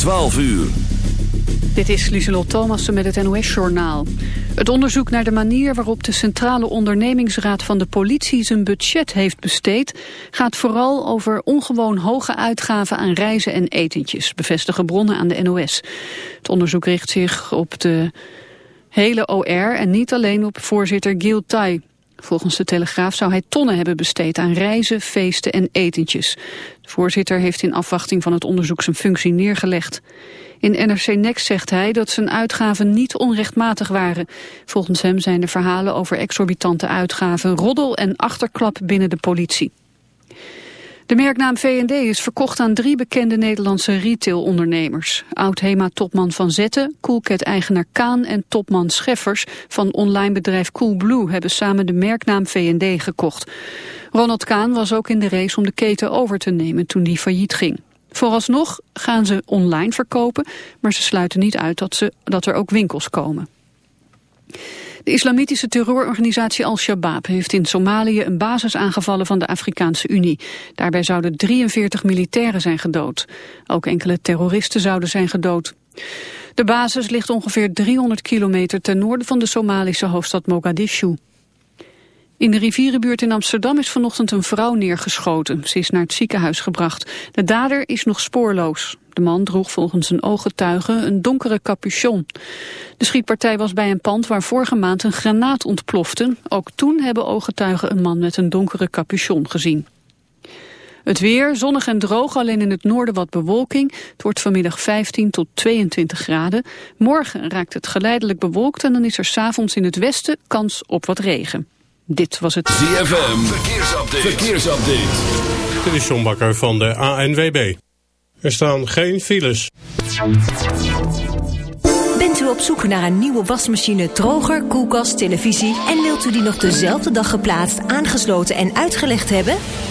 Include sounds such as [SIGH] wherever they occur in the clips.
12 uur. Dit is Lieselot Thomassen met het NOS-journaal. Het onderzoek naar de manier waarop de Centrale Ondernemingsraad van de politie zijn budget heeft besteed... gaat vooral over ongewoon hoge uitgaven aan reizen en etentjes, bevestigen bronnen aan de NOS. Het onderzoek richt zich op de hele OR en niet alleen op voorzitter Gil Tai. Volgens de Telegraaf zou hij tonnen hebben besteed aan reizen, feesten en etentjes. De voorzitter heeft in afwachting van het onderzoek zijn functie neergelegd. In NRC Next zegt hij dat zijn uitgaven niet onrechtmatig waren. Volgens hem zijn de verhalen over exorbitante uitgaven roddel en achterklap binnen de politie. De merknaam V&D is verkocht aan drie bekende Nederlandse retailondernemers. Oud-HEMA-topman Van Zetten, Coolcat-eigenaar Kaan en topman Scheffers van online bedrijf Coolblue hebben samen de merknaam V&D gekocht. Ronald Kaan was ook in de race om de keten over te nemen toen die failliet ging. Vooralsnog gaan ze online verkopen, maar ze sluiten niet uit dat, ze, dat er ook winkels komen. De islamitische terreurorganisatie Al-Shabaab heeft in Somalië een basis aangevallen van de Afrikaanse Unie. Daarbij zouden 43 militairen zijn gedood. Ook enkele terroristen zouden zijn gedood. De basis ligt ongeveer 300 kilometer ten noorden van de Somalische hoofdstad Mogadishu. In de rivierenbuurt in Amsterdam is vanochtend een vrouw neergeschoten. Ze is naar het ziekenhuis gebracht. De dader is nog spoorloos. De man droeg volgens een ooggetuige een donkere capuchon. De schietpartij was bij een pand waar vorige maand een granaat ontplofte. Ook toen hebben ooggetuigen een man met een donkere capuchon gezien. Het weer, zonnig en droog, alleen in het noorden wat bewolking. Het wordt vanmiddag 15 tot 22 graden. Morgen raakt het geleidelijk bewolkt en dan is er s'avonds in het westen kans op wat regen. Dit was het ZFM, verkeersupdate. verkeersupdate. Dit is John Bakker van de ANWB. Er staan geen files. Bent u op zoek naar een nieuwe wasmachine, droger, koelkast, televisie... en wilt u die nog dezelfde dag geplaatst, aangesloten en uitgelegd hebben?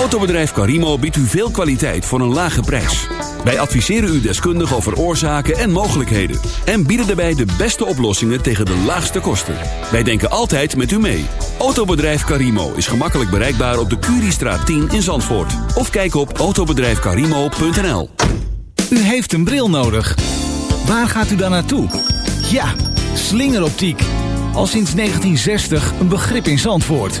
Autobedrijf Carimo biedt u veel kwaliteit voor een lage prijs. Wij adviseren u deskundig over oorzaken en mogelijkheden. En bieden daarbij de beste oplossingen tegen de laagste kosten. Wij denken altijd met u mee. Autobedrijf Carimo is gemakkelijk bereikbaar op de Curiestraat 10 in Zandvoort. Of kijk op autobedrijfcarimo.nl U heeft een bril nodig. Waar gaat u dan naartoe? Ja, slingeroptiek. Al sinds 1960 een begrip in Zandvoort.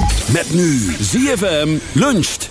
Met nu ZFM luncht.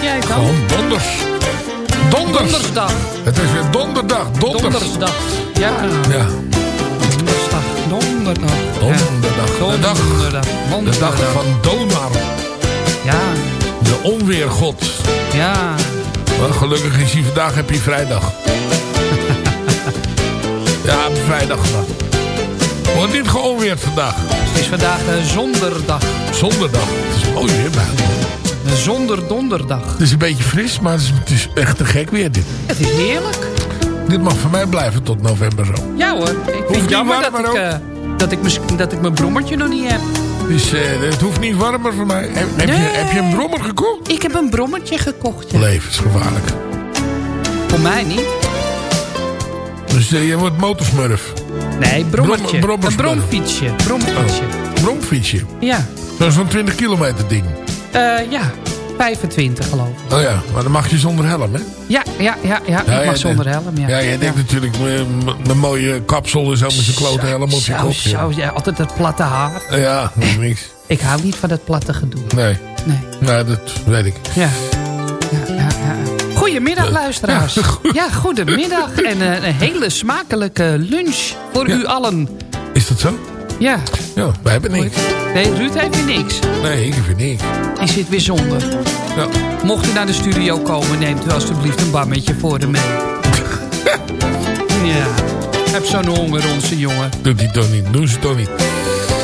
Heb jij dan? gewoon donders. Donders. Dondersdag. Het is weer donderdag. Donders. Dondersdag. Ja, Ja, dondersdag. Donderdag. donderdag. Ja. De dag, Donderdag. de Donderdag. dag van Donar. Ja, De onweergod. Ja. Maar gelukkig is hij vandaag, heb je vrijdag. [LAUGHS] ja, vrijdag vandaag. Wordt niet geonweerd vandaag. Het is vandaag de zonderdag. Zonderdag. Het is mooi weer buiten. De zonderdonderdag. Het is een beetje fris, maar het is, het is echt te gek weer dit. Het is heerlijk. Dit mag voor mij blijven tot november zo. Ja hoor. Ik vind niet het jammer warm, dat ik, eh, dat, ik mijn- dat ik mijn brommertje nog niet heb. Dus het hoeft niet warmer voor mij. Heb, heb, je, heb je een brommer gekocht? Ik heb een brommertje gekocht. Ja. Levensgevaarlijk. Voor mij niet. Dus eh, je wordt motorsmurf. Nee, brommertje. Brom- een bromfietsje. Bromfietsje. Bromfietsje. Ja. Zo'n 20 kilometer ding. Eh, ja. 25 geloof ik. Oh ja, maar dan mag je zonder helm, hè? Ja, ja, ja, ja. Ik mag zonder nee. helm. Ja, Ja, jij denkt natuurlijk mijn mooie kapsel en zo met zijn klote helm op je kop. zo, Ja, ja, altijd dat platte haar. ja dat is niks. Ik hou niet van dat platte gedoe. Nee, Nee. nou, dat weet ik. Ja. ja, ja, ja. Goedemiddag, luisteraars. ja, goed. [LAUGHS] Ja, goedemiddag. En eh, een hele smakelijke lunch voor u allen. Is dat zo? Ja. Ja, wij hebben niks. Nee, Ruud heeft weer niks. Nee, ik heb niks. Die zit weer zonder. Ja. Mocht u naar de studio komen, neemt u alstublieft een bammetje voor hem mee. [LAUGHS] ja. Heb zo'n honger, onze jongen. Doet die toch niet. Doen ze toch niet.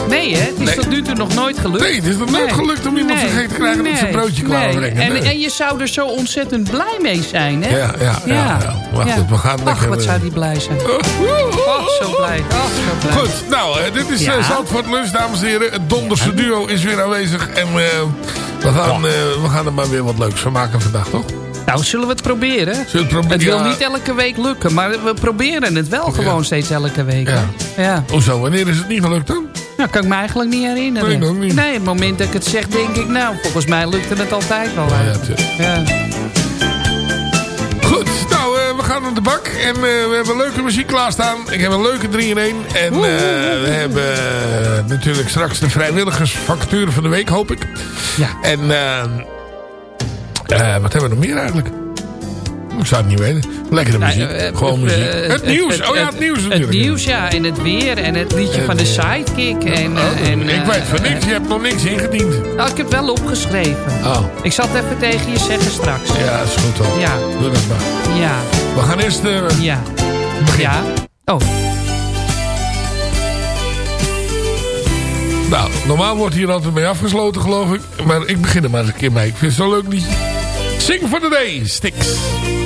Nee, hè? Het is Nee. tot nu toe nog nooit gelukt. Nee, het is nog nooit gelukt om iemand zo gek te krijgen dat ze een broodje kwamen nee. brengen. En, Nee. en je zou er zo ontzettend blij mee zijn, hè? Ja, ja, ja. ja. Wacht, Ja. we gaan Ach, lekker... wat eh, zou die blij zijn. oh, Ach, zo blij. Ach, zo blij. Goed, nou, eh, dit is Ja. eh, Zandvoort Lunch, dames en heren. Het Donderse duo is weer aanwezig. En we, gaan, eh, we gaan er maar weer wat leuks van maken vandaag, toch? Nou, zullen we het proberen? Zullen we het proberen? Het wil Ja. niet elke week lukken, maar we proberen het wel gewoon steeds elke week. Ja. ja. Hoezo, wanneer is het niet gelukt dan? Nou, kan ik me eigenlijk niet herinneren. Nee, niet. Nee, het moment dat ik het zeg, denk ik, nou, volgens mij lukte het altijd wel. Ja. Ja. Goed, nou, eh, we gaan aan de bak. En eh, we hebben leuke muziek klaarstaan. Ik heb een leuke 3 in 1. En eh, we hebben natuurlijk straks de vrijwilligersvacature van de week, hoop ik. Ja. En wat hebben we nog meer eigenlijk? Ik zou het niet weten. Lekkere Nou, muziek. eh, Gewoon eh, muziek. eh, het nieuws. oh ja, het nieuws Het natuurlijk. nieuws, ja. En het weer. En het liedje van de eh, sidekick. En, Oh, eh, en, ik eh, weet van niks. Je hebt nog niks ingediend. Nou, ik heb wel opgeschreven. Oh, Ik zal het even tegen je zeggen straks. ja, is goed dan. Ja. Doe dat maar. Ja. We gaan eerst eh, Ja. beginnen. Ja. Oh. Nou, normaal wordt hier altijd mee afgesloten, geloof ik. Maar ik begin er maar eens een keer mee. Ik vind het zo'n leuk liedje. Sing for the day, Sticks.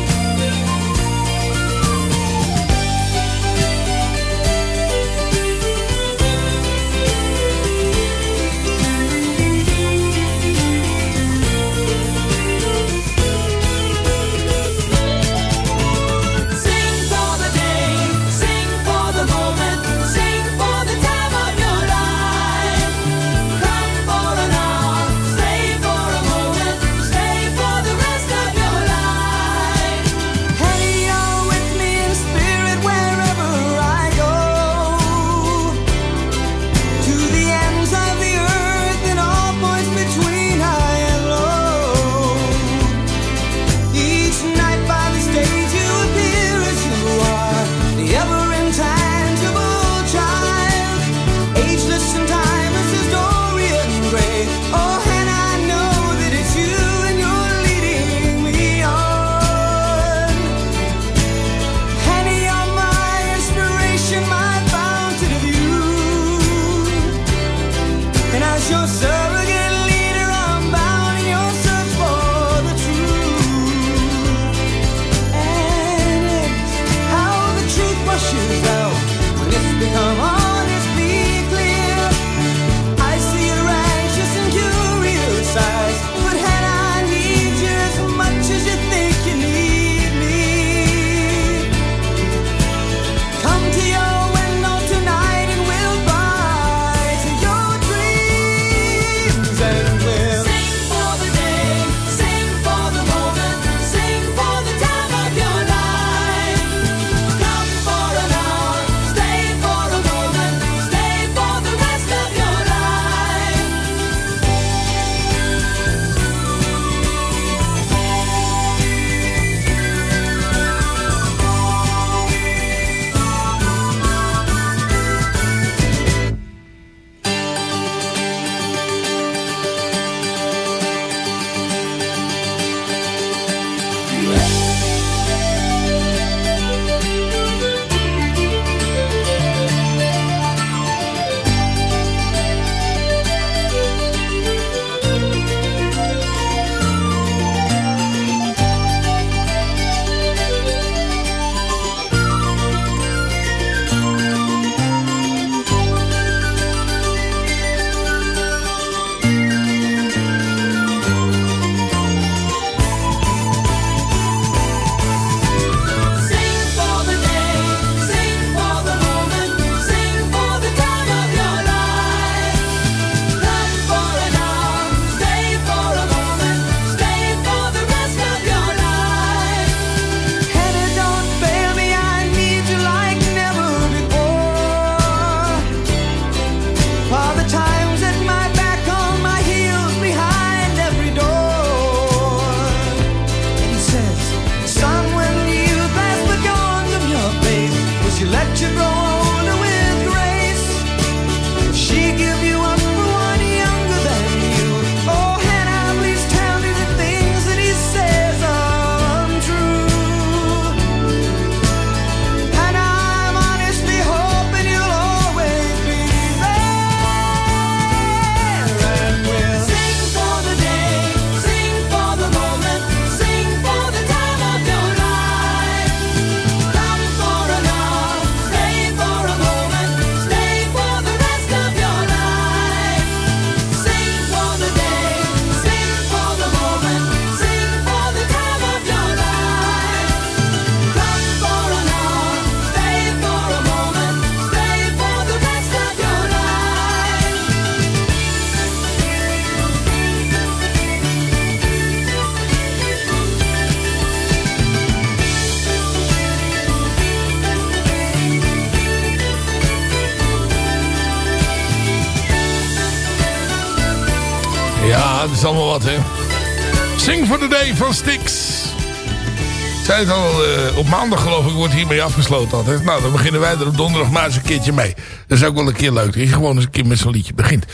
Van. Ik zei het al, eh, op maandag geloof ik wordt hiermee afgesloten altijd. Nou, dan beginnen wij er op donderdag maar eens een keertje mee. Dat is ook wel een keer leuk. Dat je gewoon eens een keer met zo'n liedje begint.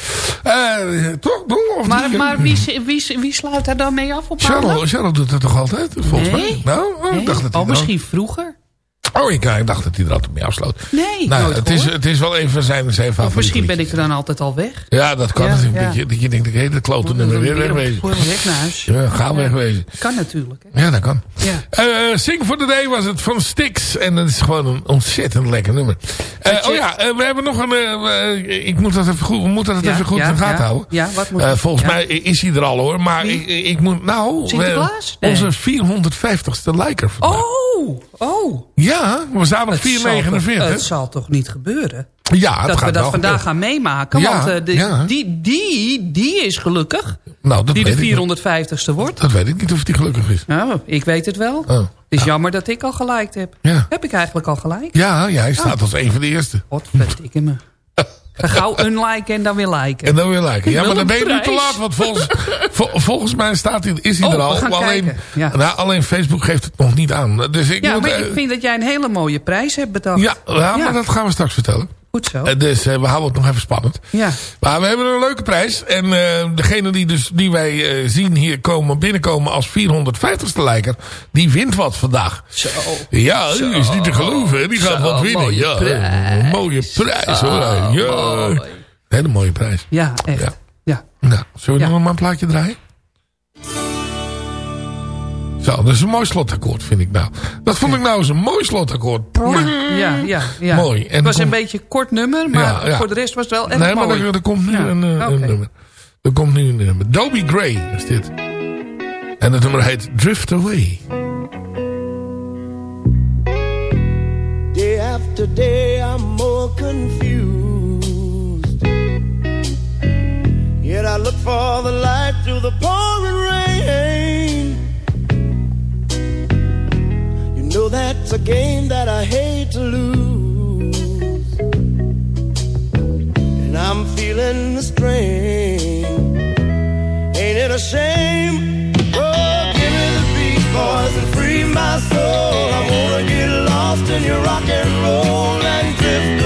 Eh, toch? Of Maar, niet? maar wie, wie, wie sluit daar dan mee af op maandag? Doet dat toch altijd, volgens Nee. mij? Nou, oh, Nee? ik dacht dat oh, misschien vroeger? Oh, ik, ik dacht dat hij er altijd mee afsloot. Nee, Nou, het, is, het is wel een van zijn, zijn Of misschien ben ik er dan altijd al weg. Ja, dat kan Ja, natuurlijk. ja. Dat, je, dat je denkt, heet het klote nummer weer wegwezen. Voor weg naar huis. Ja, ga wegwezen. Kan natuurlijk. Hè. Ja, dat kan. Eh, Sing for the Day was het van Styx. En dat is gewoon een ontzettend lekker nummer. Eh, oh ja, eh, we hebben nog een... eh, eh, ik moet dat even goed, we moeten dat even goed in de gaten houden. Ja, wat moet Eh, volgens mij is hij er al hoor. Maar ik, ik moet... Nou, we- onze 450ste liker vandaag. Oh, oh. Ja, we staan op Het zal, toch, 449. het zal toch niet gebeuren? ja, het dat gaat we dat wel vandaag gebeuren. gaan meemaken. Ja, want eh, de- ja. die, die, die is gelukkig. Nou, dat Die de ik niet. 450ste wordt. Dat weet ik niet of hij gelukkig is. Nou, ik weet het wel. Oh. Het is jammer dat ik al gelijk heb. Heb ik eigenlijk al gelijk? Ja, hij staat als een van de eerste. Godverdikke me. Ga gauw unliken en dan weer liken. En dan weer liken. Ja, maar dan ben je nu te laat. Want volgens, vol- volgens mij staat hij, is hij Oh, er al. alleen. Ja. nou, alleen Facebook geeft het nog niet aan. Dus ik ja, moet... maar eh, ik vind dat jij een hele mooie prijs hebt bedacht. ja, ja, maar dat gaan we straks vertellen. Goed zo. Eh, dus eh, we houden het nog even spannend. ja. Maar we hebben een leuke prijs. En eh, degene die, dus, die wij eh, zien hier komen, binnenkomen als 450ste lijker... die wint wat vandaag. Zo. Ja, die is niet te geloven. Die gaat Zo, wat winnen. mooie Ja, prijs. een mooie prijs hoor. Zo, Ja, mooi. hele mooie prijs. Ja, echt. Ja. Ja. Nou, zullen we Ja. nog maar een plaatje draaien? Zo, dat is een mooi slotakkoord, vind ik nou. Dat vond ik nou eens een mooi slotakkoord. Ja, ja, ja, ja. Mooi. En het was kom- een beetje een kort nummer, maar Ja, ja. voor de rest was het wel echt nee, maar er, er komt nu Ja, een, eh, een nummer. Er komt nu een nummer. Dobie Gray is dit. En het nummer heet Drift Away. Day after day, I'm more confused. Yet I look for the light through the pouring Know that's a game that I hate to lose. And I'm feeling the strain. Ain't it a shame? Oh, give me the beat, boys, and free my soul. I wanna get lost in your rock and roll and drift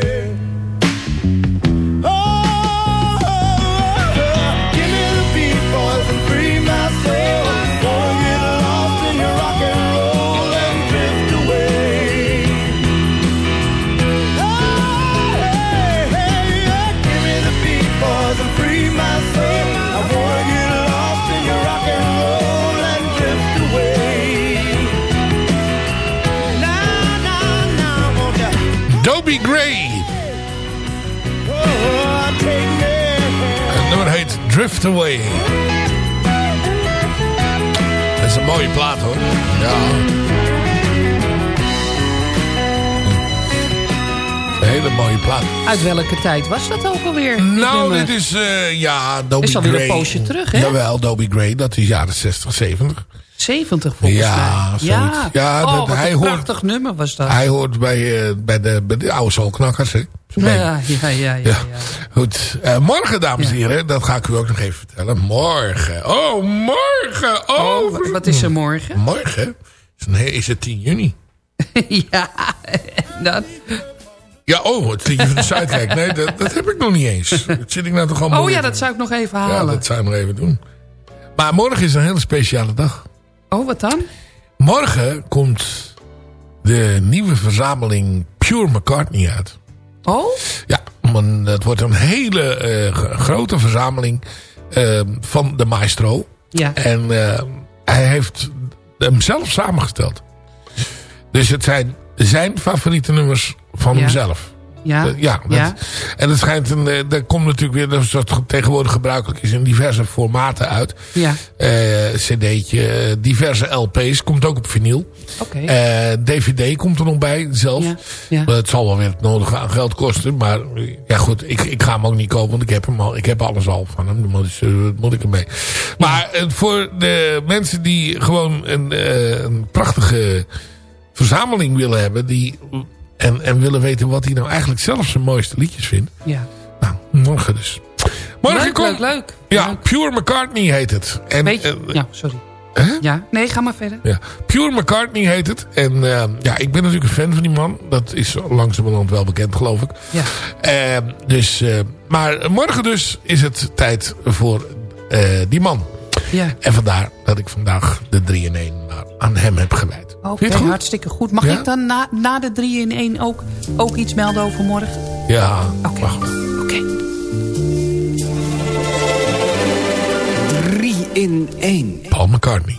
Drift Away. Dat is een mooie plaat hoor. Ja. Een hele mooie plaat. Uit welke tijd was dat ook alweer? Nou, dit is, eh, ja, Dobie Is alweer een Gray. poosje terug, hè? Jawel, Dobie Gray, dat is jaren 60, 70. 70 volgens Ja, mij. zoiets. Ja, oh, dat- wat hij een hoort- prachtig nummer was dat. Hij hoort bij, eh, bij, de, bij de oude soulknakkers, hè. Ja, ja, ja, ja, Ja, ja. goed. Eh, morgen, dames en Ja. heren, dat ga ik u ook nog even vertellen. Morgen. Oh, morgen. Oh, Oh, wa- wat is er morgen? Morgen is, het 10 juni. [LAUGHS] ja, dat. Ja, oh, het liedje van de Zuidkijk. Nee, dat, dat heb ik nog niet eens. Dat zit ik nou toch allemaal Oh ja, dat zou ik nog even Ja, halen. dat zou ik nog even doen. Maar morgen is een hele speciale dag. Oh, wat dan? Morgen komt de nieuwe verzameling Pure McCartney uit. Oh? Ja, man, dat wordt een hele eh, grote verzameling eh, van de maestro. Ja. En eh, hij heeft hem zelf samengesteld. Dus het zijn zijn favoriete nummers van Ja. hemzelf. Ja. Eh, ja, dat- Ja. en het schijnt een, eh, dat komt natuurlijk weer, dat is wat tegenwoordig gebruikelijk is, in diverse formaten uit. Ja. Eh, cd'tje, diverse LP's, komt ook op vinyl. Oké. DVD komt er nog bij, zelf. Ja, Het zal wel weer het nodige aan geld kosten. Maar ja goed, ik, ik ga hem ook niet kopen. Want ik heb, hem al, ik heb alles al van hem. Dus uh, moet ik ermee. Maar voor de mensen die gewoon een, een prachtige verzameling willen hebben. Die, en, en willen weten wat hij nou eigenlijk zelf zijn mooiste liedjes vindt. Ja. Nou, morgen dus. Morgen leuk, komt... leuk, leuk. Ja, Leuk. Pure McCartney heet het. En, Weet je? eh, Ja, sorry. hè? Ja. Nee, ga maar verder. Ja. Pure McCartney heet het. En eh, ja, ik ben natuurlijk een fan van die man. Dat is langzamerhand wel bekend, geloof ik. Ja. Eh, dus, maar morgen dus is het tijd voor die man. Ja. En vandaar dat ik vandaag de 3 in 1 maar aan hem heb gewijd. Oké, hartstikke goed. Mag Ja? ik dan na, na de 3 in 1 ook, ook iets melden over morgen? Ja, Oké. wacht. Oké. 3 in 1. Paul McCartney.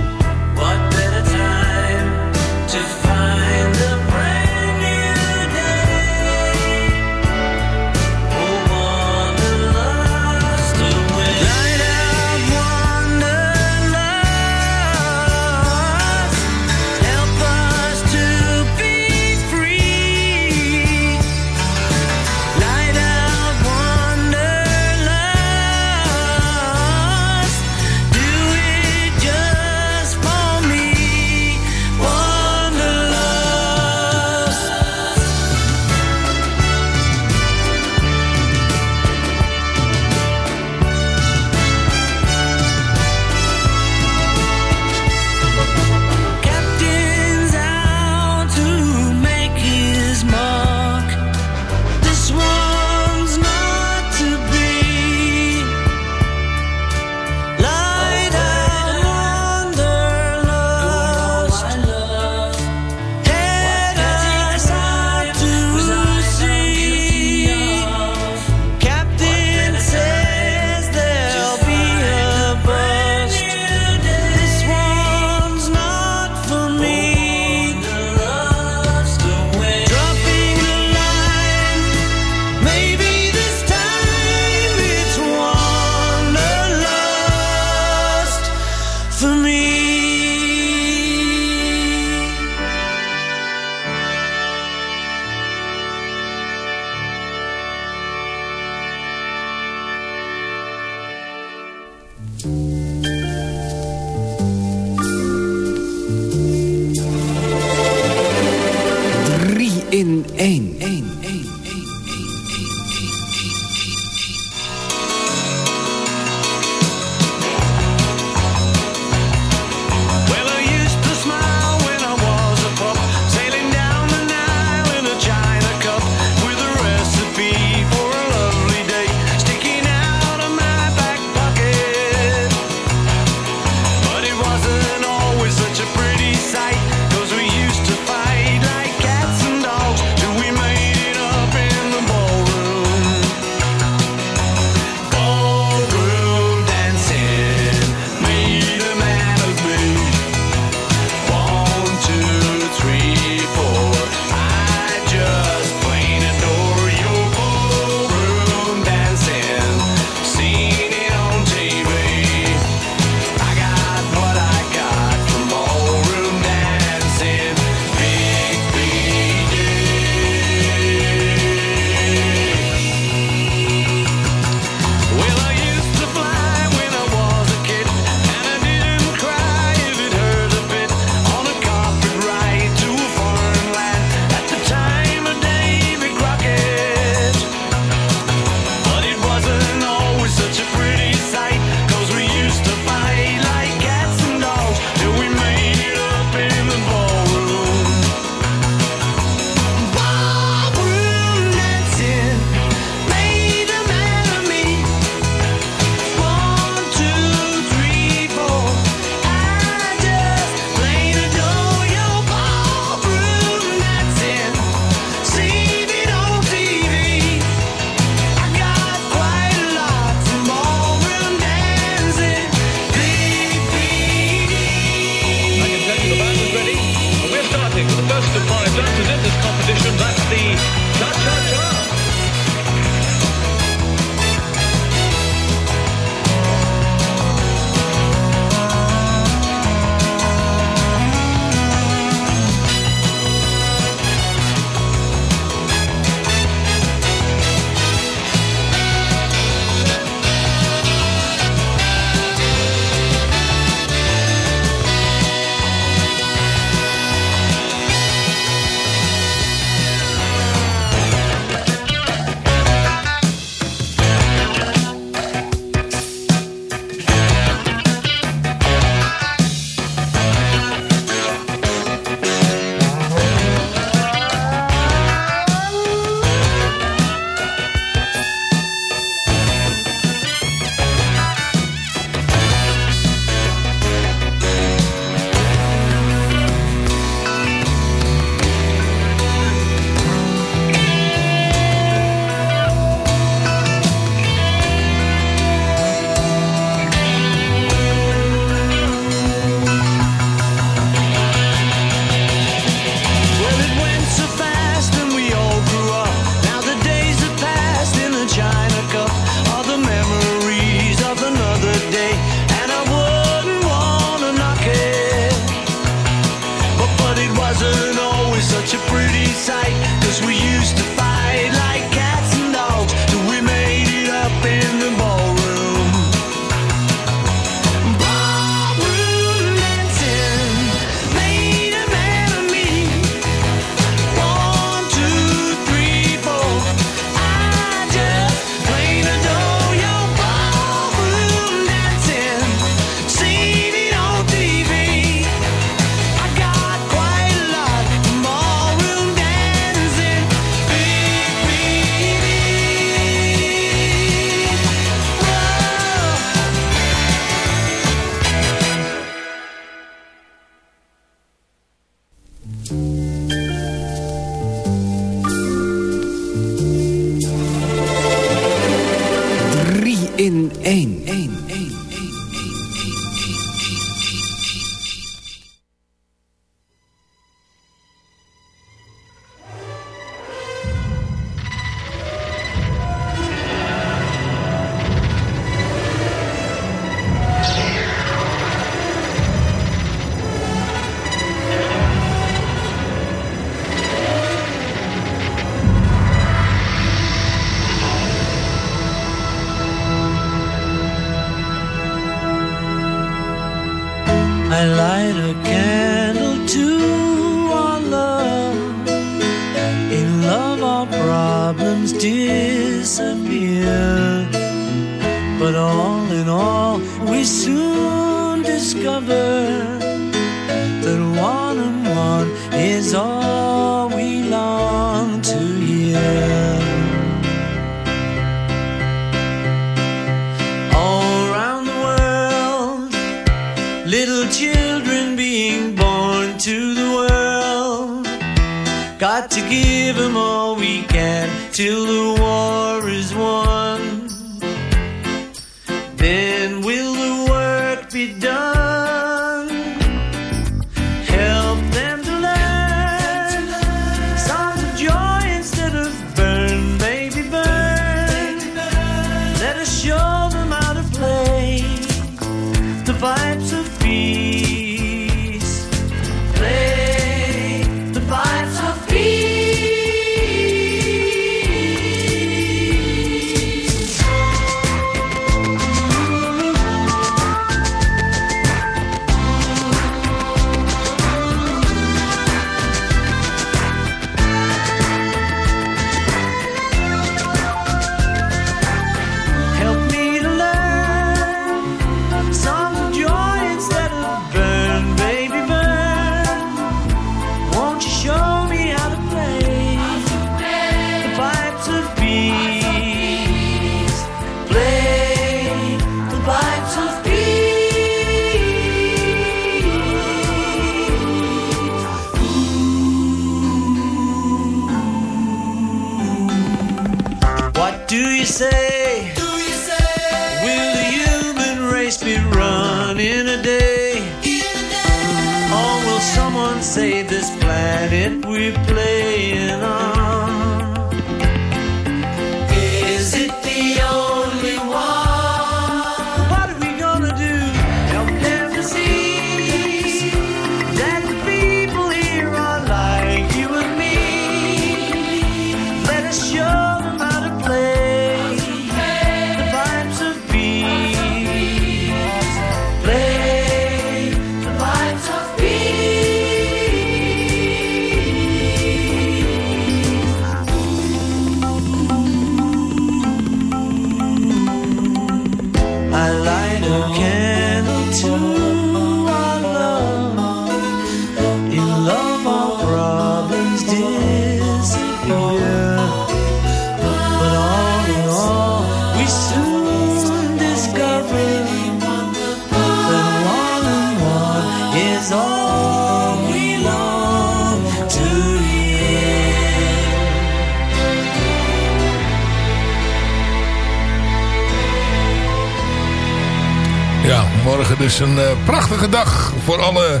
Dus een eh, prachtige dag voor alle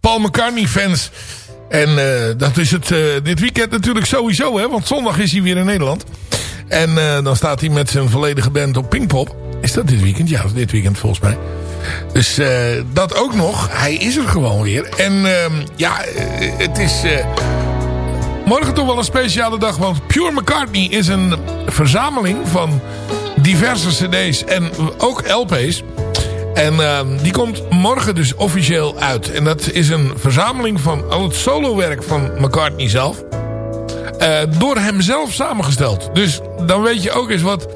Paul McCartney fans. En eh, dat is het eh, dit weekend natuurlijk sowieso, hè. Want zondag is hij weer in Nederland. En dan staat hij met zijn volledige band op Pinkpop. Is dat dit weekend? Ja, dat is dit weekend volgens mij. Dus dat ook nog. Hij is er gewoon weer. En ehm, ja, het is... Morgen toch wel een speciale dag, want Pure McCartney is een verzameling van diverse cd's en ook LP's. En ehm, die komt morgen dus officieel uit. En dat is een verzameling van al het solowerk van McCartney zelf. eh, door hem zelf samengesteld. Dus dan weet je ook eens wat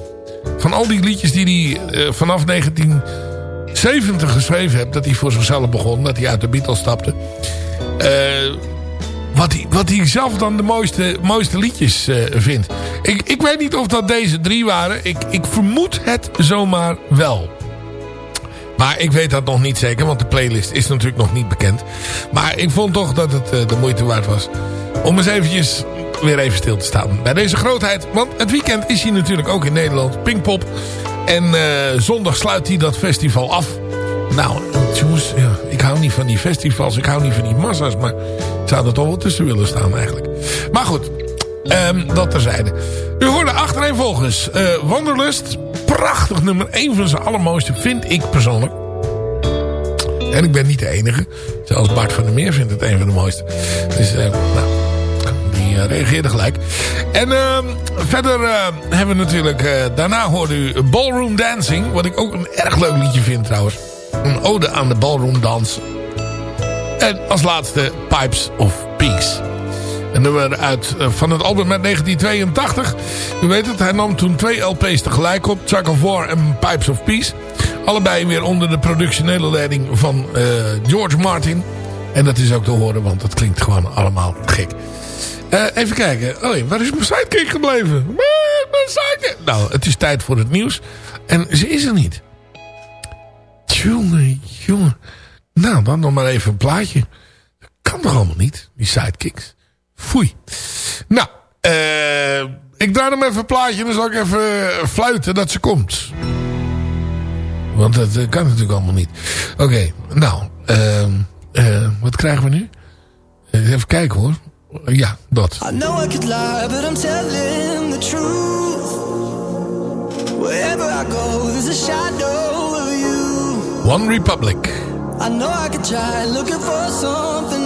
van al die liedjes die hij eh, vanaf 1970 geschreven heeft. Dat hij voor zichzelf begon, dat hij uit de Beatles stapte. Eh, wat hij, wat hij zelf dan de mooiste, mooiste liedjes vindt. Ik, ik weet niet of dat deze drie waren. Ik, ik vermoed het zomaar wel. Maar ik weet dat nog niet zeker, want de playlist is natuurlijk nog niet bekend. Maar ik vond toch dat het eh, de moeite waard was om eens eventjes weer even stil te staan bij deze grootheid. Want het weekend is hij natuurlijk ook in Nederland, Pinkpop. En eh, zondag sluit hij dat festival af. Nou, jongens, ja, ik hou niet van die festivals, ik hou niet van die massa's, maar ik zou er toch wel tussen willen staan eigenlijk. Maar goed, ehm, dat terzijde. U hoorde achtereenvolgens eh Wanderlust, prachtig nummer, een van zijn allermooiste vind ik persoonlijk. En ik ben niet de enige, zelfs Bart van der Meer vindt het een van de mooiste. Dus, eh, nou, die eh, reageerde gelijk. En ehm, verder eh, hebben we natuurlijk, daarna hoorde u Ballroom Dancing, wat ik ook een erg leuk liedje vind trouwens. Een ode aan de ballroom dans. En als laatste Pipes of Peace. Een nummer uit, eh, van het album uit 1982. U weet het, hij nam toen twee LP's tegelijk op. Chuck of War en Pipes of Peace. Allebei weer onder de productionele leiding van eh, George Martin. En dat is ook te horen, want het klinkt gewoon allemaal gek. Eh, even kijken. Oh, waar is mijn sidekick gebleven? Mijn sidekick. Nou, het is tijd voor het nieuws. En ze is er niet. Jongen, jongen. Nou, dan nog maar even een plaatje. Dat kan toch allemaal niet, die sidekicks. Foei. Nou, eh, ik draai hem even een plaatje en dan zal ik even eh, fluiten dat ze komt. Want dat kan natuurlijk allemaal niet. Oké, nou, ehm, eh, wat krijgen we nu? Even kijken hoor. Ja, dat. I know I could lie, but I'm telling the truth. Wherever I go, there's a shadow of you. One Republic. I know I could try looking for something.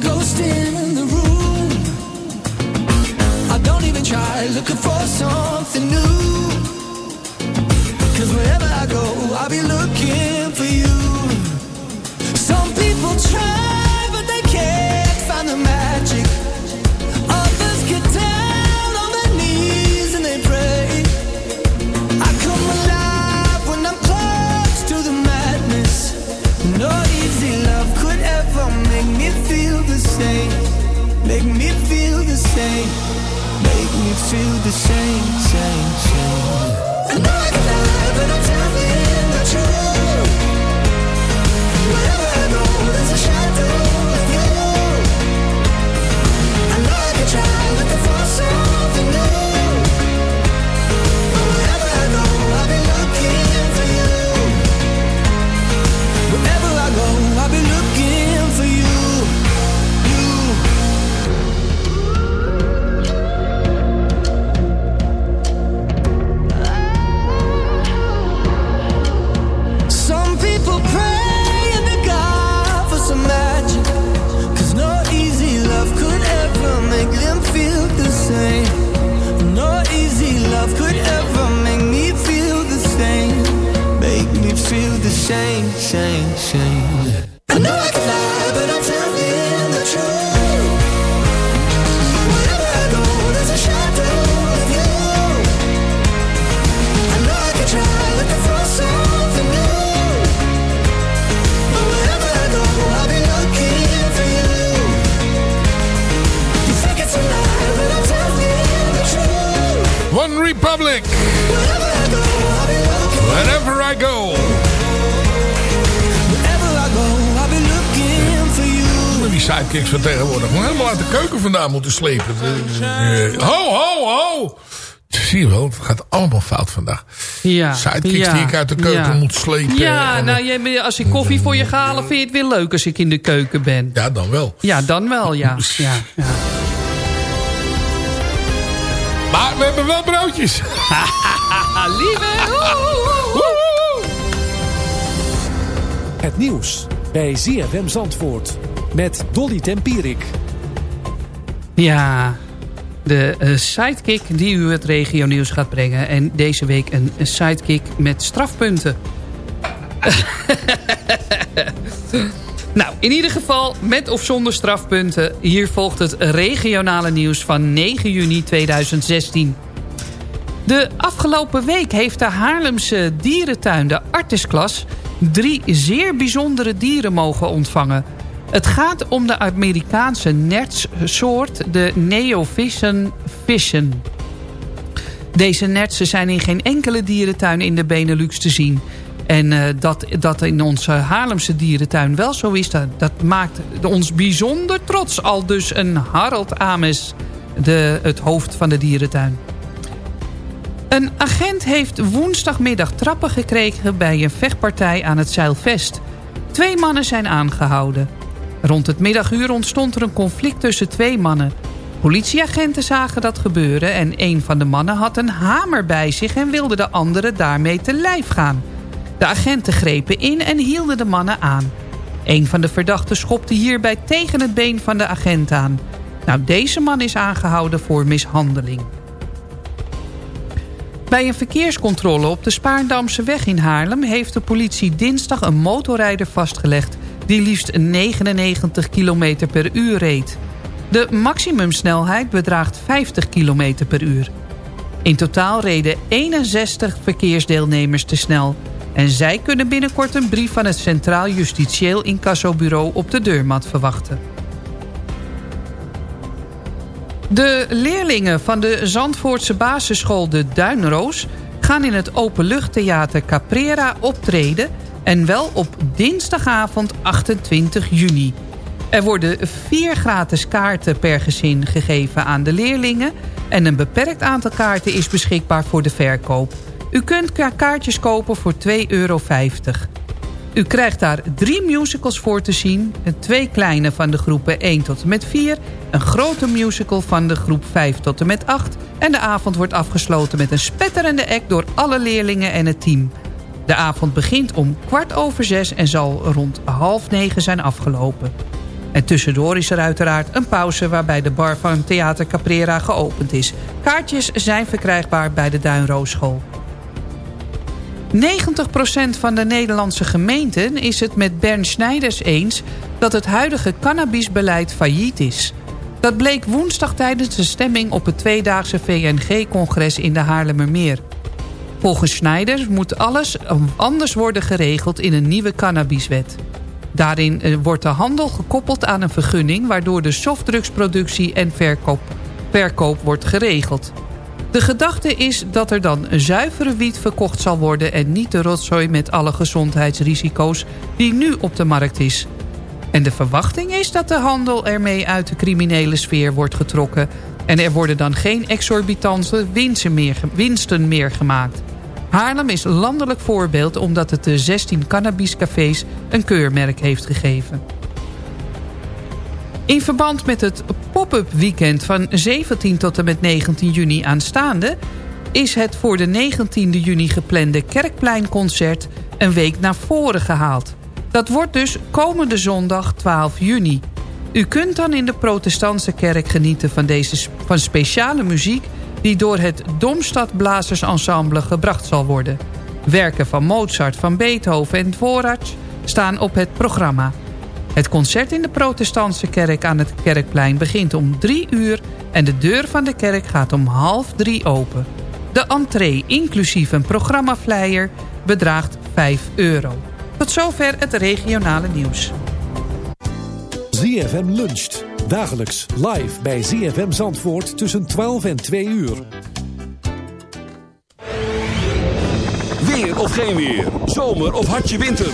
ghost in the room. I don't even try looking for something same, same. Sidekicks van tegenwoordig. Gewoon helemaal uit de keuken vandaan moeten slepen. Eh, Ho, ho, ho. Zie je wel, het gaat allemaal fout vandaag. Ja. Sidekicks ja, die ik uit de keuken ja. moet slepen. Ja, nou, jij, als ik koffie voor je ga halen, vind je het weer leuk als ik in de keuken ben. Ja, dan wel. Ja, dan wel, ja. ja, ja. Maar we hebben wel broodjes. [LAUGHS] Lieve! Het nieuws bij ZFM Zandvoort met Dolly Tempierik. Ja, de eh, sidekick die u het regionieuws gaat brengen. En deze week een sidekick met strafpunten. [LAUGHS] nou, in ieder geval met of zonder strafpunten. Hier volgt het regionale nieuws van 9 juni 2016. De afgelopen week heeft de Haarlemse dierentuin, de Artisklas... drie zeer bijzondere dieren mogen ontvangen. Het gaat om de Amerikaanse nertssoort, de Neovision Vision. Deze nertsen zijn in geen enkele dierentuin in de Benelux te zien. En uh, dat, dat in onze Haarlemse dierentuin wel zo is, dat, dat maakt ons bijzonder trots. Al dus een Harald Ames, de, het hoofd van de dierentuin. Een agent heeft woensdagmiddag trappen gekregen bij een vechtpartij aan het Zeilvest. Twee mannen zijn aangehouden. Rond het middaguur ontstond er een conflict tussen twee mannen. Politieagenten zagen dat gebeuren en een van de mannen had een hamer bij zich... en wilde de andere daarmee te lijf gaan. De agenten grepen in en hielden de mannen aan. Een van de verdachten schopte hierbij tegen het been van de agent aan. Nou, deze man is aangehouden voor mishandeling. Bij een verkeerscontrole op de Spaarndamse weg in Haarlem... heeft de politie dinsdag een motorrijder vastgelegd... die liefst 99 km per uur reed. De maximumsnelheid bedraagt 50 km per uur. In totaal reden 61 verkeersdeelnemers te snel... en zij kunnen binnenkort een brief van het Centraal Justitieel Incassobureau op de deurmat verwachten. De leerlingen van de Zandvoortse basisschool De Duinroos... gaan in het openluchttheater Caprera optreden... en wel op dinsdagavond 28 juni. Er worden vier gratis kaarten per gezin gegeven aan de leerlingen... en een beperkt aantal kaarten is beschikbaar voor de verkoop. U kunt ka- kaartjes kopen voor 2,50 euro. U krijgt daar drie musicals voor te zien. Twee kleine van de groepen 1 tot en met 4. Een grote musical van de groep 5 tot en met 8. En de avond wordt afgesloten met een spetterende act door alle leerlingen en het team. De avond begint om kwart over zes en zal rond half negen zijn afgelopen. En tussendoor is er uiteraard een pauze waarbij de bar van Theater Caprera geopend is. Kaartjes zijn verkrijgbaar bij de Duinroosschool. 90% van de Nederlandse gemeenten is het met Bern Snijders eens... dat het huidige cannabisbeleid failliet is. Dat bleek woensdag tijdens de stemming op het tweedaagse VNG-congres in de Haarlemmermeer. Volgens Snijders moet alles anders worden geregeld in een nieuwe cannabiswet. Daarin eh, wordt de handel gekoppeld aan een vergunning... waardoor de softdrugsproductie en verkoop, verkoop wordt geregeld. De gedachte is dat er dan een zuivere wiet verkocht zal worden... en niet de rotzooi met alle gezondheidsrisico's die nu op de markt is. En de verwachting is dat de handel ermee uit de criminele sfeer wordt getrokken... en er worden dan geen exorbitante winsten meer, winsten meer gemaakt. Haarlem is landelijk voorbeeld omdat het de 16 cannabiscafés een keurmerk heeft gegeven. In verband met het pop-up weekend van 17 tot en met 19 juni aanstaande... is het voor de 19e juni geplande Kerkpleinconcert een week naar voren gehaald. Dat wordt dus komende zondag 12 juni. U kunt dan in de protestantse kerk genieten van, deze, van speciale muziek... die door het Domstad Blazers Ensemble gebracht zal worden. Werken van Mozart, van Beethoven en Dvorak staan op het programma. Het concert in de protestantse kerk aan het Kerkplein begint om drie uur... en de deur van de kerk gaat om half drie open. De entree, inclusief een programmaflyer, bedraagt 5 euro. Tot zover het regionale nieuws. ZFM luncht. Dagelijks live bij ZFM Zandvoort tussen 12 en 2 uur. Weer of geen weer. Zomer of hartje winter.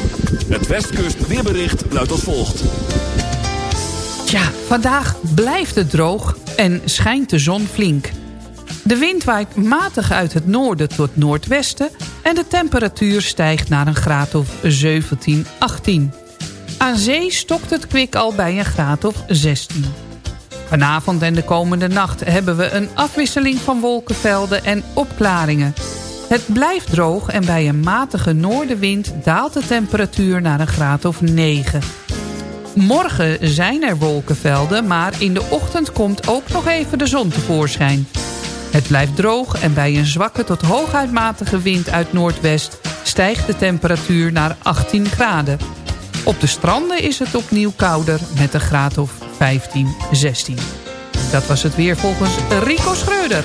Het Westkust weerbericht luidt als volgt. Tja, vandaag blijft het droog en schijnt de zon flink. De wind waait matig uit het noorden tot noordwesten... en de temperatuur stijgt naar een graad of 17, 18. Aan zee stokt het kwik al bij een graad of 16. Vanavond en de komende nacht hebben we een afwisseling van wolkenvelden en opklaringen. Het blijft droog en bij een matige noordenwind daalt de temperatuur naar een graad of 9. Morgen zijn er wolkenvelden, maar in de ochtend komt ook nog even de zon tevoorschijn. Het blijft droog en bij een zwakke tot hooguit matige wind uit noordwest... stijgt de temperatuur naar 18 graden. Op de stranden is het opnieuw kouder met een graad of 15, 16. Dat was het weer volgens Rico Schreuder.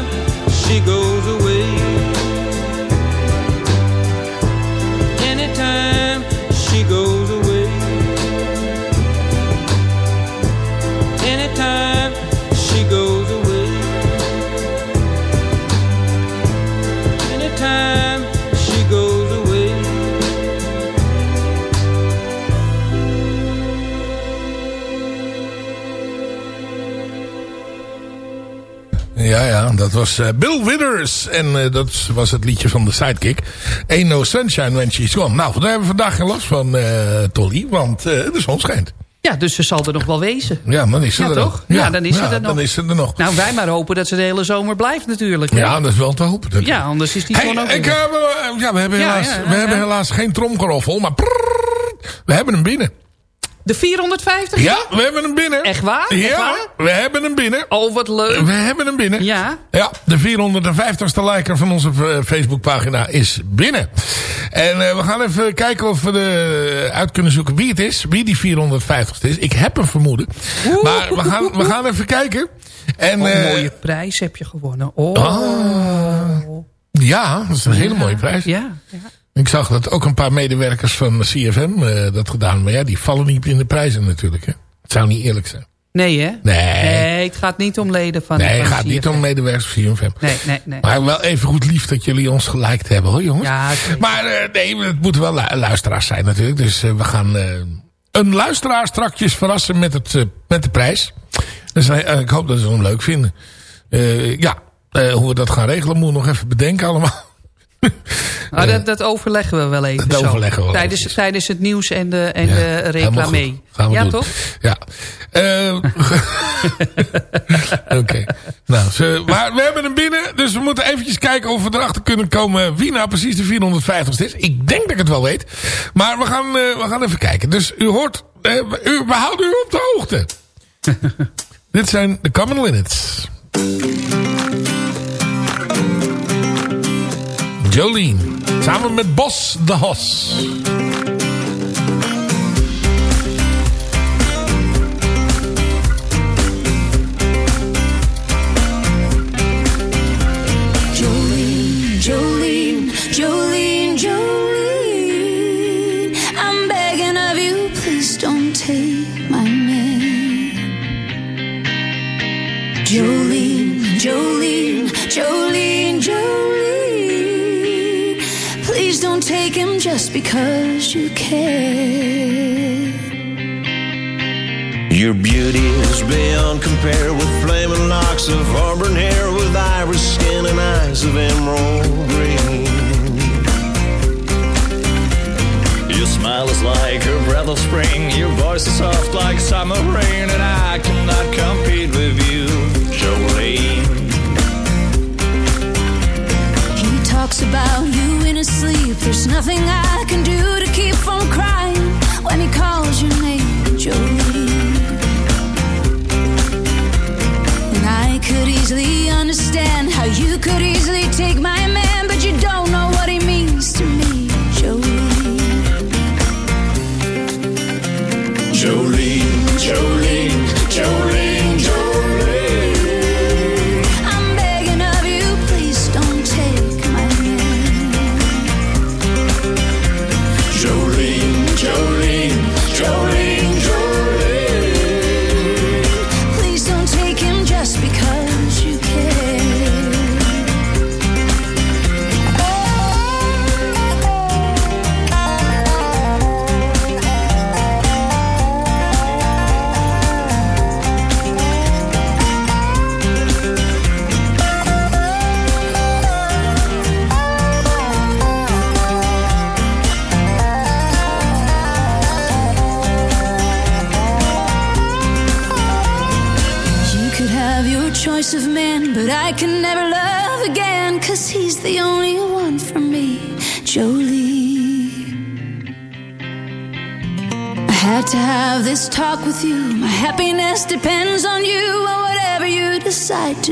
dat was eh, Bill Withers. En eh, dat was het liedje van de Sidekick. Ain't no sunshine when she's gone. Nou, daar hebben we vandaag geen last van, eh Tolly. Want de zon schijnt. Ja, dus ze zal er nog wel wezen. Ja, dan is ze Ja, er toch? nog. Ja, dan is ze er nog. dan is ze er nog. Nou, wij maar hopen dat ze de hele zomer blijft natuurlijk. hè? Ja, dat is wel te hopen. natuurlijk. Ja, anders is die Hey, gewoon ook... ik, ja, we hebben, helaas, we hebben helaas geen tromgeroffel. Maar we hebben hem binnen. De 450? Ja, we hebben hem binnen. Echt waar? Echt Ja, waar? we hebben hem binnen. Oh, wat leuk. We hebben hem binnen. Ja. Ja, de 450ste liker van onze eh, Facebookpagina is binnen. En eh, we gaan even kijken of we de, uit kunnen zoeken wie het is. Wie die 450ste is. Ik heb een vermoeden. Maar we gaan, we gaan even kijken. En, Oh, een eh, mooie prijs heb je gewonnen. Oh. Ah. ja, dat is een hele mooie prijs. Ja, ja. Ik zag dat ook een paar medewerkers van CFM eh, dat gedaan. Maar ja, die vallen niet in de prijzen natuurlijk. Hè. Het zou niet eerlijk zijn. Nee, hè? Nee. Nee, het gaat niet om leden van nee, het gaat niet om medewerkers van CFM. Nee, nee, nee. Maar wel even goed lief dat jullie ons geliked hebben hoor jongens. Ja, maar eh, nee, het moeten wel lu- luisteraars zijn natuurlijk. Dus eh, we gaan een luisteraar strakjes verrassen met, het, met de prijs. Dus ik hoop dat ze hem leuk vinden. Ja, hoe we dat gaan regelen moet nog even bedenken allemaal. [LAUGHS] Nou, dat, dat overleggen we wel even Dat zo. overleggen we wel tijdens, het nieuws en de, en Ja, de reclame. goed. Gaan we ja, doen. toch? Ja. Eh, [LAUGHS] Oké. Nou, ze- maar we hebben hem binnen. Dus we moeten eventjes kijken of we erachter kunnen komen wie nou precies de 450ste is. Ik denk dat ik het wel weet. Maar we gaan, eh, we gaan even kijken. Dus u hoort, eh, u, we houden u op de hoogte. [LAUGHS] Dit zijn de Common Linnets. Jolene. Samen met Bos de Hos. Just because you can. Your beauty is beyond compare with flaming locks of auburn hair, with iris skin and eyes of emerald green. Your smile is like a breath of spring. Your voice is soft like summer rain, and I cannot compete with you, Jolene. Talks about you in his sleep. There's nothing I can do to keep from crying when he calls your name, Jolene. And I could easily understand how you could easily take my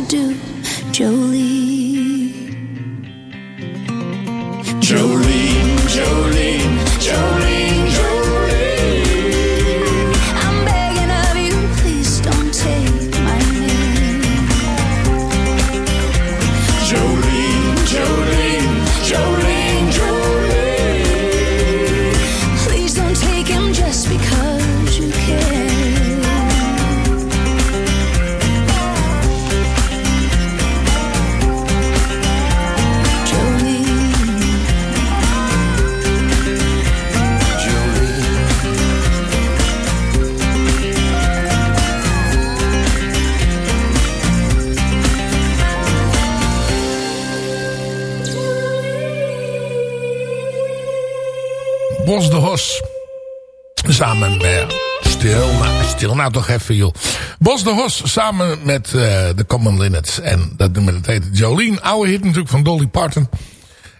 do, Joe. Bos de Hos. Samen met... Stil nou, stil nou toch even joh. Bos de Hos samen met eh, de Common Linnets. En dat nummer dat heet Jolene. Oude hit natuurlijk van Dolly Parton.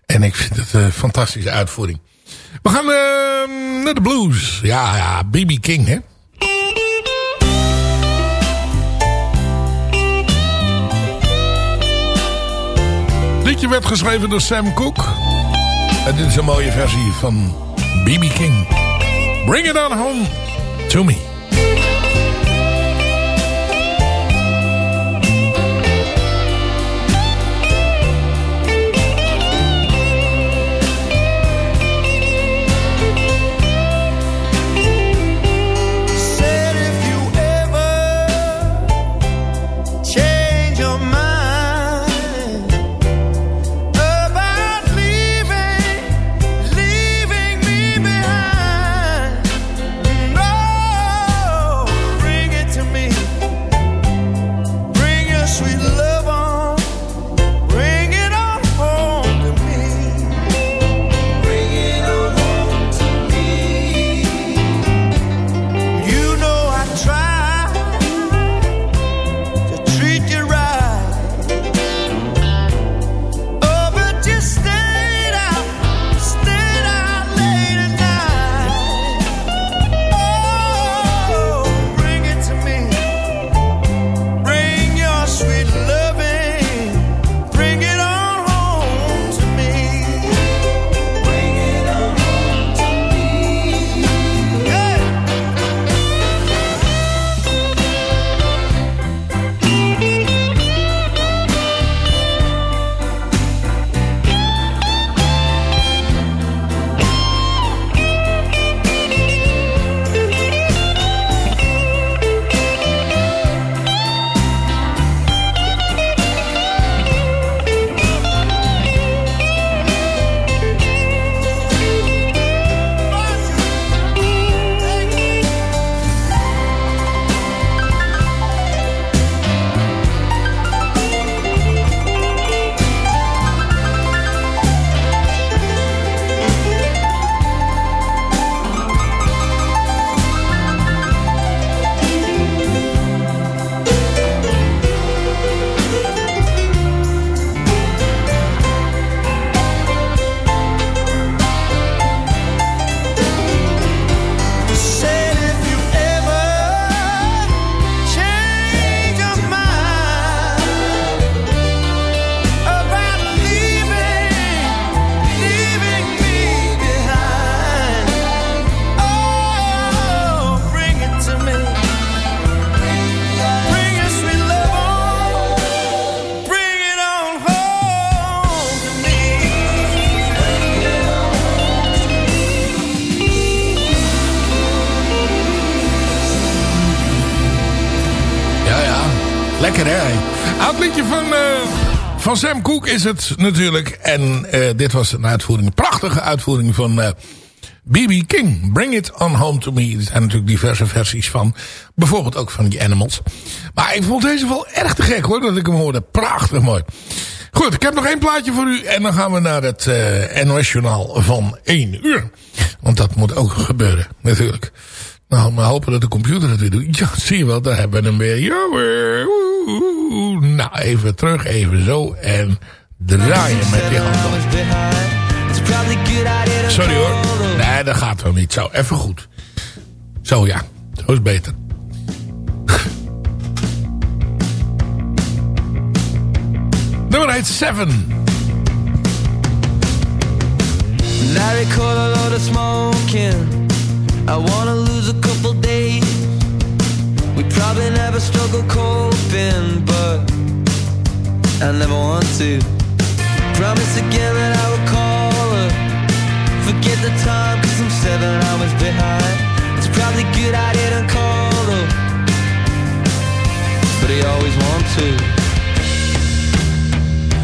En ik vind het een fantastische uitvoering. We gaan eh, naar de blues. Ja, ja, B.B. King hè. Liedje werd geschreven door Sam Cooke. En dit is een mooie versie van B.B. King. Bring it on home to me. Van Sam Cooke is het natuurlijk. En eh, dit was een uitvoering, een prachtige uitvoering van eh, B.B. King. Bring it on home to me. Er zijn natuurlijk diverse versies van. Bijvoorbeeld ook van die Animals. Maar ik vond deze wel erg te gek hoor. Dat ik hem hoorde. Prachtig mooi. Goed, ik heb nog één plaatje voor u. En dan gaan we naar het eh NOS journaal van 1 uur. Want dat moet ook gebeuren. Natuurlijk. Nou, maar hopen dat de computer het weer doet. Ja, zie je wel. Daar hebben we hem weer. Ja. Oeh, nou, even terug, even zo. En draaien met die handen. Sorry hoor. Nee, dat gaat wel niet. Zo, even goed. Zo ja, zo is beter. [LAUGHS] Nummer heet Seven. I recall a lot of smoking. I wanna lose a couple days. Probably never struggle coping, but I never want to. Promise again that I would call her. Forget the time, cause I'm seven hours behind. It's probably good I didn't call her. But I always want to.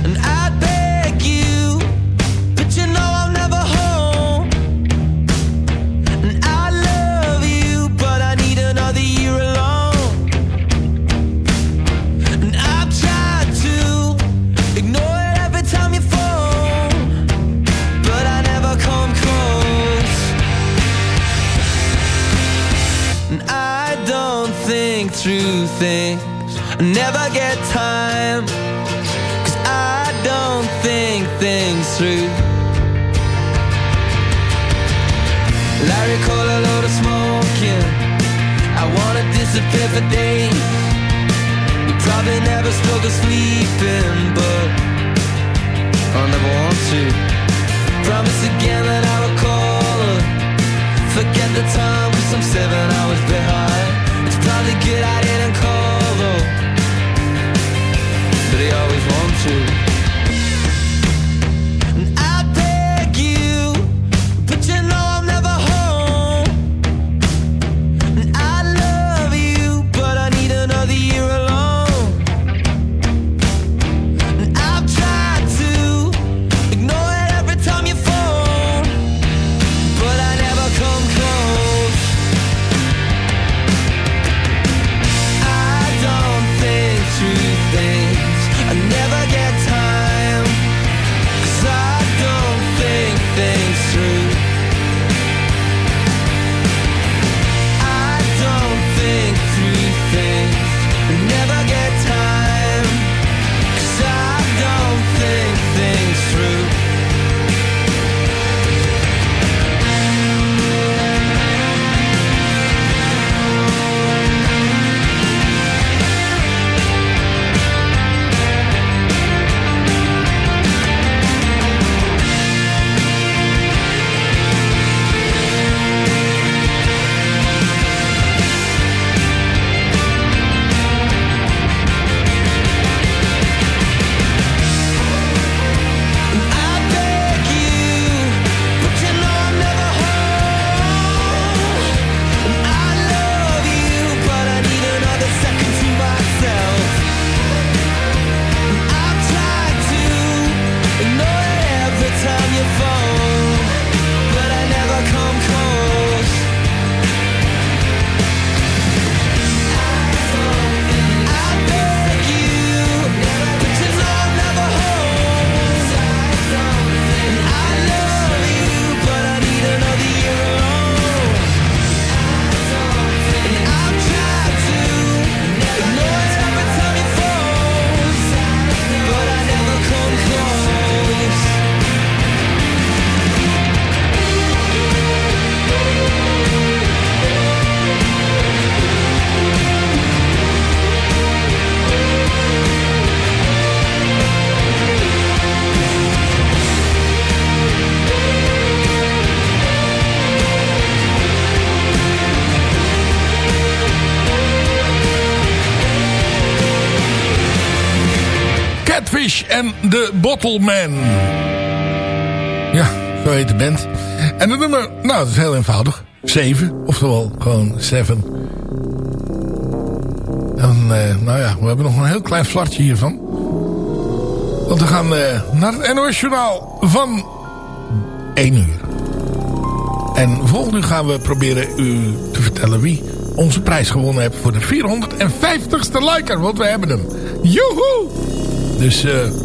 And I beg every day. We probably never spoke of sleeping. Bottleman. Ja, zo heet de band. En het nummer, nou, dat is heel eenvoudig. 7, oftewel gewoon 7. En eh, nou ja, we hebben nog een heel klein flartje hiervan. Want we gaan eh, naar het NOS Journaal van 1 uur. En volgende uur gaan we proberen u te vertellen wie onze prijs gewonnen heeft voor de 450ste liker. Want we hebben hem. Joehoe! Dus eh